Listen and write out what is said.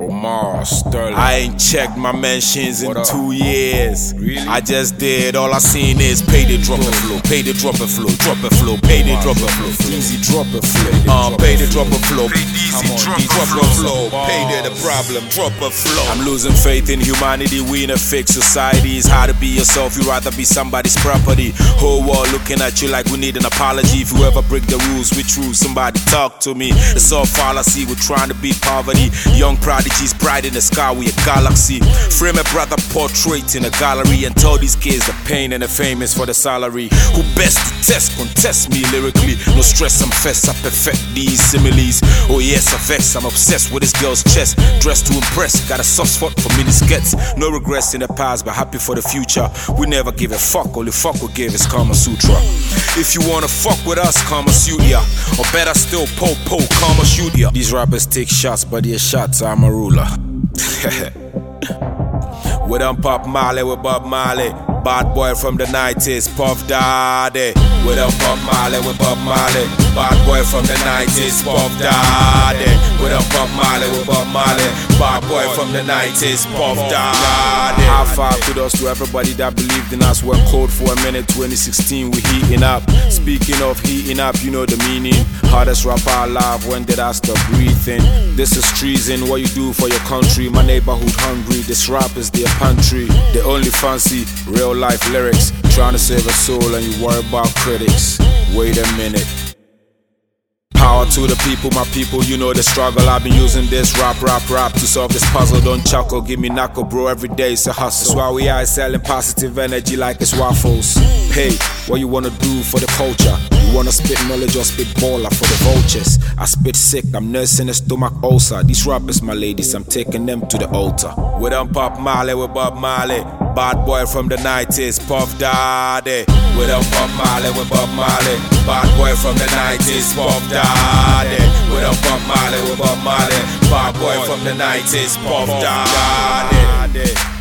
Omar Sterling. I ain't checked my mentions in two years. Really? I just did. All I seen is pay the drop a flow, pay the drop a flow, drop a flow, pay the drop a flow. Easy drop a flow. Uh, pay the drop a flow, easy drop, flow, pay the problem, drop a flow. I'm losing faith in humanity. We in a fake society. It's hard to be yourself. You rather be somebody's property. Whole world looking at you like we need an apology. If you ever break the rules, we true. Somebody talk to me. It's all fallacy. We're trying to beat poverty. Young prodigies, bright in the sky. We a galaxy. Frame a brother portrait in a gallery and tell these kids the pain and the fame is for the salary. Who best to test, contest me lyrically. No stress, I'm fest. I perfect these similes. Oh yes, I vex. I'm obsessed with this girl's chest. Dressed to impress. Got a soft spot for mini skets. No regrets in the past, but happy for the future. We never give a fuck. Only fuck we give is Kama Sutra. If you wanna fuck with us, Kama suit ya. Or better still, po po, Kama ya. These rappers take shots, but their shots, I'm a ruler. With them Pop Marley, with Bob Marley. Bad boy from the 90s, Puff Daddy. With them Pop Marley, with Bob Marley. Bad boy from the 90s, Puff Daddy. With them Pop Marley, with Bob Marley. Bad boy from the 90s, Puff Daddy. High five kudos to everybody that believed in us. Went cold for a minute, 2016, we heating up. Speaking of heating up, you know the meaning. Hardest rapper alive, when did I stop breathing? This is treason, what you do for your country. My neighborhood hungry, this rap is their pantry. They only fancy real life lyrics. Trying to save a soul and you worry about critics. Wait a minute. Power to the people, my people, you know the struggle. I've been using this rap, rap, rap to solve this puzzle. Don't chuckle, give me knuckle, bro. Every day it's a hustle. That's why we are selling positive energy like it's waffles. Hey, what you wanna do for the culture? You wanna spit knowledge or spit baller for the vultures? I spit sick, I'm nursing a stomach ulcer. These rappers, my ladies, I'm taking them to the altar. With them Pop Marley, with Bob Marley. Bad boy from the 90s, Puff Daddy. With them Pop Marley, with Bob Marley. Bad boy from the 90s, Puff Daddy. With them Pop Marley, with Bob Marley. Bad boy from the 90s, Puff Daddy.